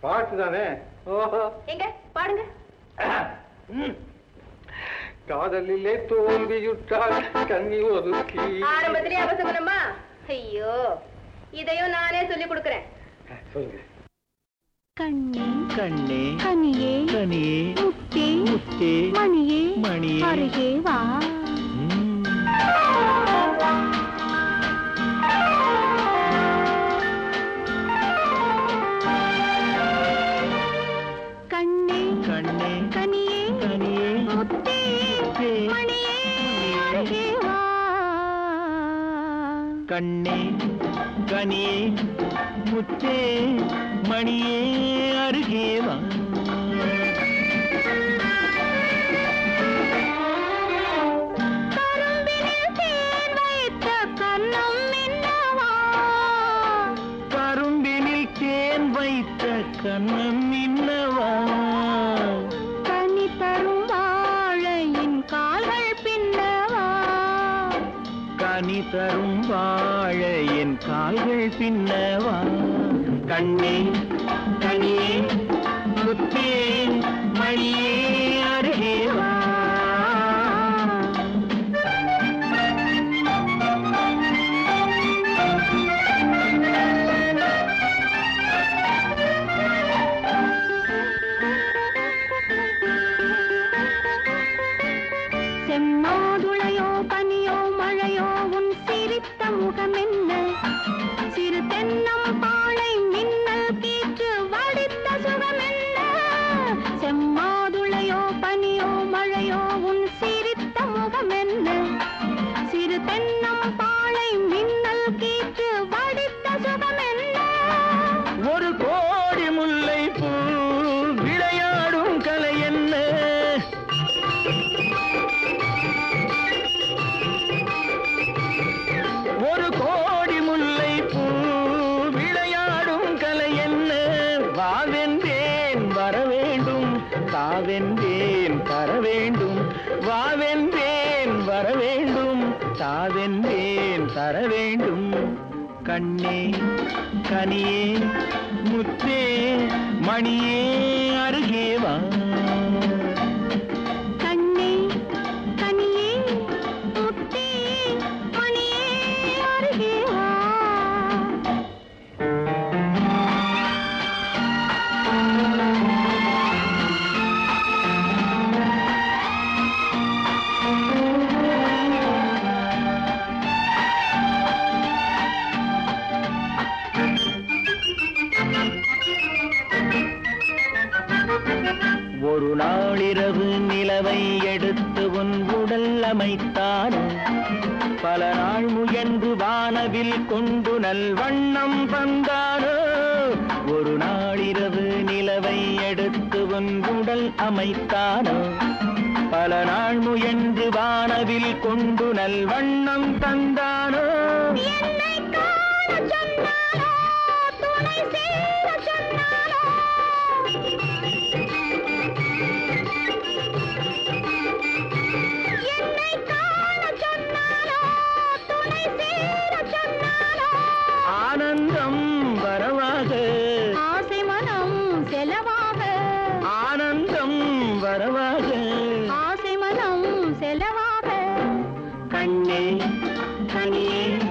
பாட்டு தானே? எங்க? பாடுங்க. காதலிலே தோல்வியுற்றால் கண்ணி ஒதுக்கி. ஆரம்பத்திலேயே அவசகுணமா ஐயோ. இதையும் நானே சொல்லி கொடுக்கறேன். சொல்லுங்க. கண்ணே கண்ணே கனியே கனியே முத்தே முத்தே மணியே மணியே. அருகே வா. கண்ணே கனியே முத்தே மணியே அருகே வா. கரும்பினில் தரும் வாழ என் கால்கள் பின்னவா? கண்ணே கனியே முத்தே மணியே. வாவென்றேன் வர வேண்டும். தாவென்றேன் தர வேண்டும். வாவென்றேன் வர வேண்டும். தாவென்றேன் தர வேண்டும். கண்ணே கனியே முத்தே மணியே. அளவை எடுத்து உன் உடல் அமைத்தான் பல நாள் முயன்று வானவில் கொண்டு நல்வண்ணம் வந்தானோ ஒரு நாளிரவு நிலவை எடுத்து உன் உடல் அமைத்தானோ பல நாள் முயன்று வானவில் கொண்டு நல்வண்ணம் தந்தானோ. என்னை காண சொன்னானோ துணை धनिए